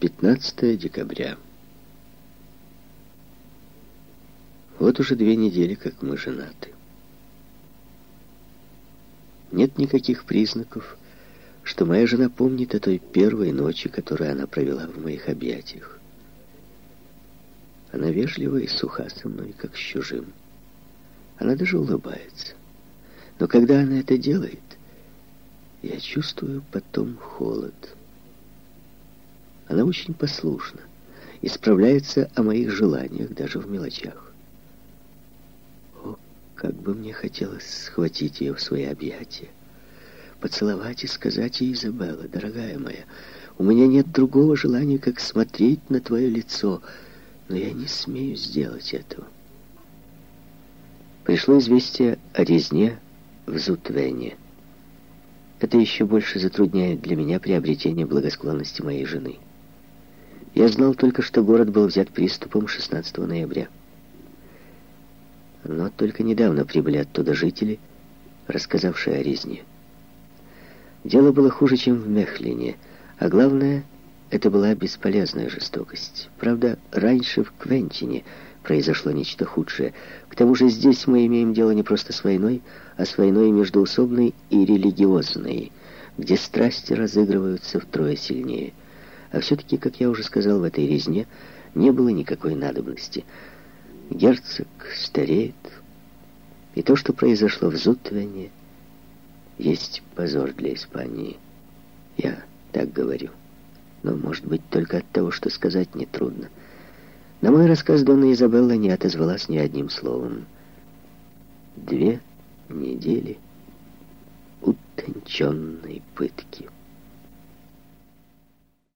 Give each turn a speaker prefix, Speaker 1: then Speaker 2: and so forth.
Speaker 1: 15 декабря. Вот уже две недели, как мы женаты. Нет никаких признаков, что моя жена помнит о той первой ночи, которую она провела в моих объятиях. Она вежлива и суха со мной, как с чужим. Она даже улыбается. Но когда она это делает, я чувствую потом холод. Очень послушна и справляется о моих желаниях даже в мелочах. О, как бы мне хотелось схватить ее в свои объятия, поцеловать и сказать ей, Изабелла, дорогая моя, у меня нет другого желания, как смотреть на твое лицо, но я не смею сделать этого. Пришло известие о резне в Зутвене. Это еще больше затрудняет для меня приобретение благосклонности моей жены. Я знал только, что город был взят приступом 16 ноября. Но только недавно прибыли оттуда жители, рассказавшие о резне. Дело было хуже, чем в Мехлине, а главное, это была бесполезная жестокость. Правда, раньше в Квентине произошло нечто худшее. К тому же здесь мы имеем дело не просто с войной, а с войной междуусобной и религиозной, где страсти разыгрываются втрое сильнее. А все-таки, как я уже сказал, в этой резне не было никакой надобности. Герцог стареет, и то, что произошло в Зутвене, есть позор для Испании. Я так говорю. Но, может быть, только от того, что сказать нетрудно. На мой рассказ Донна Изабелла не отозвалась ни одним словом. Две недели утонченной пытки.